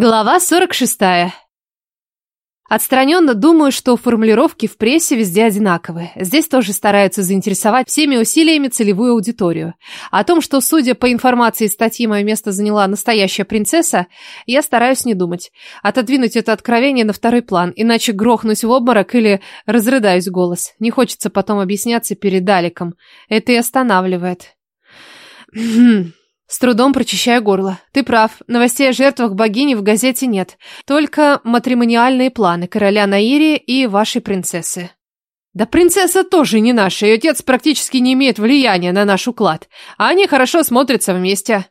Глава 46. Отстраненно думаю, что формулировки в прессе везде одинаковые. Здесь тоже стараются заинтересовать всеми усилиями целевую аудиторию. О том, что, судя по информации статьи, мое место заняла настоящая принцесса, я стараюсь не думать. Отодвинуть это откровение на второй план, иначе грохнусь в обморок или разрыдаюсь голос. Не хочется потом объясняться перед Аликом. Это и останавливает. С трудом прочищаю горло. Ты прав, новостей о жертвах богини в газете нет. Только матримониальные планы короля Наири и вашей принцессы. Да принцесса тоже не наша, ее отец практически не имеет влияния на наш уклад. А они хорошо смотрятся вместе.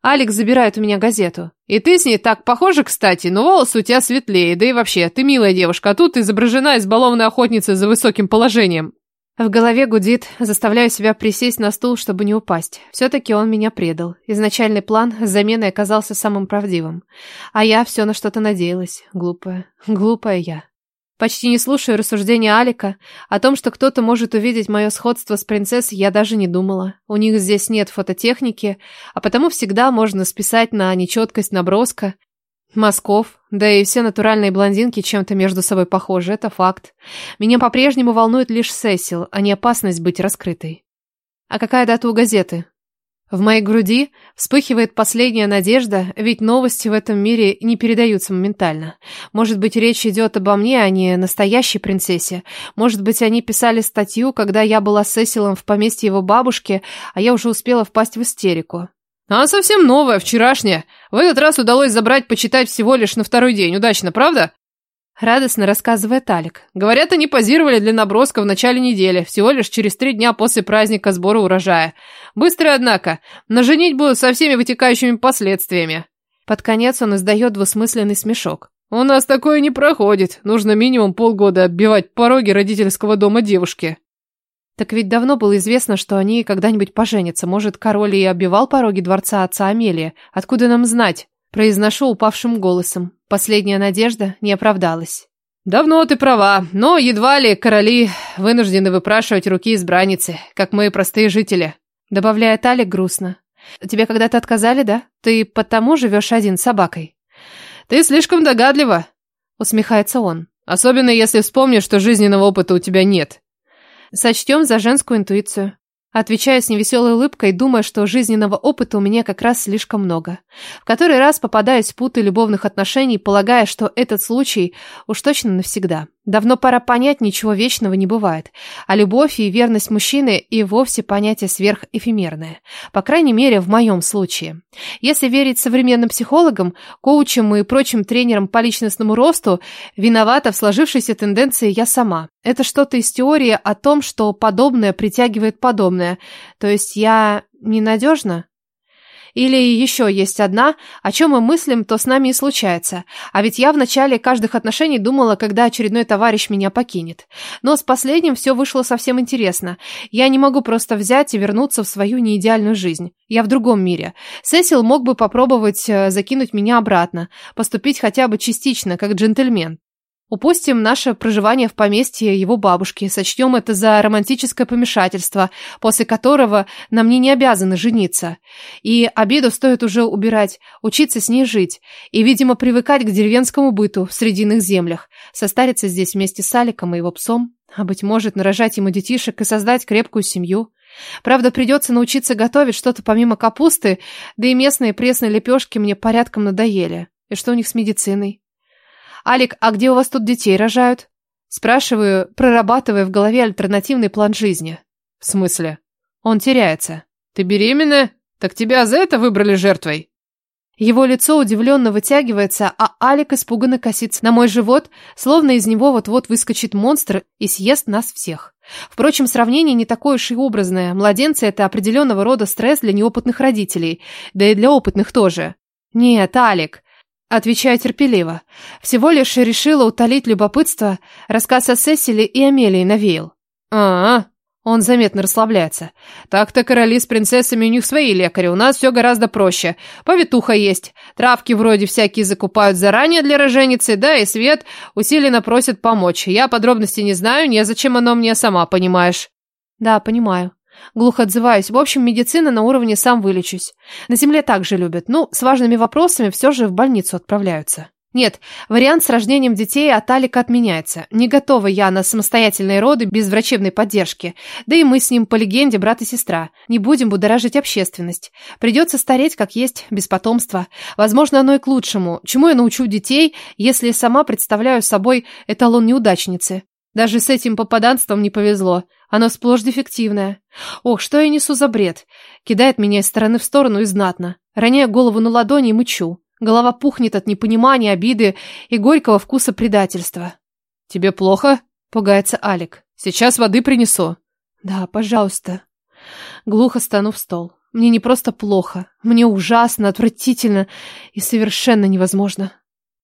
Алекс забирает у меня газету. И ты с ней так похожа, кстати, но волосы у тебя светлее, да и вообще, ты милая девушка, а тут изображена избалованная охотница за высоким положением. В голове гудит, заставляю себя присесть на стул, чтобы не упасть. Все-таки он меня предал. Изначальный план с заменой оказался самым правдивым. А я все на что-то надеялась. Глупая, глупая я. Почти не слушаю рассуждения Алика. О том, что кто-то может увидеть мое сходство с принцессой, я даже не думала. У них здесь нет фототехники, а потому всегда можно списать на нечеткость наброска. Мазков, да и все натуральные блондинки чем-то между собой похожи, это факт. Меня по-прежнему волнует лишь Сесил, а не опасность быть раскрытой. А какая дата у газеты? В моей груди вспыхивает последняя надежда, ведь новости в этом мире не передаются моментально. Может быть, речь идет обо мне, а не настоящей принцессе. Может быть, они писали статью, когда я была с Сесилом в поместье его бабушки, а я уже успела впасть в истерику. Она совсем новая, вчерашняя. В этот раз удалось забрать почитать всего лишь на второй день. Удачно, правда? Радостно рассказывает Алик. Говорят, они позировали для наброска в начале недели, всего лишь через три дня после праздника сбора урожая. Быстро, однако. Но женить будут со всеми вытекающими последствиями. Под конец он издает двусмысленный смешок. У нас такое не проходит. Нужно минимум полгода оббивать пороги родительского дома девушки. Так ведь давно было известно, что они когда-нибудь поженятся. Может, король и оббивал пороги дворца отца Амелии. Откуда нам знать? Произношу упавшим голосом. Последняя надежда не оправдалась. «Давно ты права, но едва ли короли вынуждены выпрашивать руки избранницы, как мы, простые жители», добавляет Алик грустно. «Тебе когда-то отказали, да? Ты потому живешь один с собакой?» «Ты слишком догадлива», усмехается он. «Особенно если вспомнишь, что жизненного опыта у тебя нет. Сочтем за женскую интуицию. Отвечаю с невеселой улыбкой, думая, что жизненного опыта у меня как раз слишком много. В который раз попадаюсь в путы любовных отношений, полагая, что этот случай уж точно навсегда. Давно пора понять, ничего вечного не бывает. А любовь и верность мужчины и вовсе понятие сверхэфемерное. По крайней мере, в моем случае. Если верить современным психологам, коучам и прочим тренерам по личностному росту, виновата в сложившейся тенденции я сама. Это что-то из теории о том, что подобное притягивает подобное. То есть я ненадежна? Или еще есть одна, о чем мы мыслим, то с нами и случается. А ведь я в начале каждых отношений думала, когда очередной товарищ меня покинет. Но с последним все вышло совсем интересно. Я не могу просто взять и вернуться в свою неидеальную жизнь. Я в другом мире. Сесил мог бы попробовать э, закинуть меня обратно, поступить хотя бы частично, как джентльмен. Упустим наше проживание в поместье его бабушки, сочтем это за романтическое помешательство, после которого нам не, обязаны жениться. И обиду стоит уже убирать, учиться с ней жить и, видимо, привыкать к деревенскому быту в срединных землях, состариться здесь вместе с Аликом и его псом, а, быть может, нарожать ему детишек и создать крепкую семью. Правда, придется научиться готовить что-то помимо капусты, да и местные пресные лепешки мне порядком надоели. И что у них с медициной? «Алик, а где у вас тут детей рожают?» Спрашиваю, прорабатывая в голове альтернативный план жизни. «В смысле?» Он теряется. «Ты беременна? Так тебя за это выбрали жертвой?» Его лицо удивленно вытягивается, а Алик испуганно косится на мой живот, словно из него вот-вот выскочит монстр и съест нас всех. Впрочем, сравнение не такое уж и образное. Младенцы – это определенного рода стресс для неопытных родителей, да и для опытных тоже. Нет, Алик, Отвечаю терпеливо. Всего лишь решила утолить любопытство. Рассказ о Сесиле и Амелии навеял. А-а, он заметно расслабляется. Так-то короли с принцессами у них свои лекари, у нас все гораздо проще. Повитуха есть, травки вроде всякие закупают заранее для роженицы, да и Свет усиленно просит помочь. Я подробностей не знаю, незачем оно мне, сама понимаешь. Да, понимаю. Глухо отзываюсь. В общем, медицина на уровне сам вылечусь. На земле также любят. Ну, с важными вопросами все же в больницу отправляются. Нет, вариант с рождением детей от Алика отменяется. Не готова я на самостоятельные роды без врачебной поддержки. Да и мы с ним, по легенде, брат и сестра. Не будем будоражить общественность. Придется стареть, как есть, без потомства. Возможно, оно и к лучшему. Чему я научу детей, если сама представляю собой эталон неудачницы? Даже с этим попаданством не повезло. Оно сплошь дефективное. Ох, что я несу за бред. Кидает меня из стороны в сторону и знатно. Роняю голову на ладони и мычу. Голова пухнет от непонимания, обиды и горького вкуса предательства. «Тебе плохо?» – пугается Алик. «Сейчас воды принесу». «Да, пожалуйста». Глухо стану в стол. Мне не просто плохо. Мне ужасно, отвратительно и совершенно невозможно.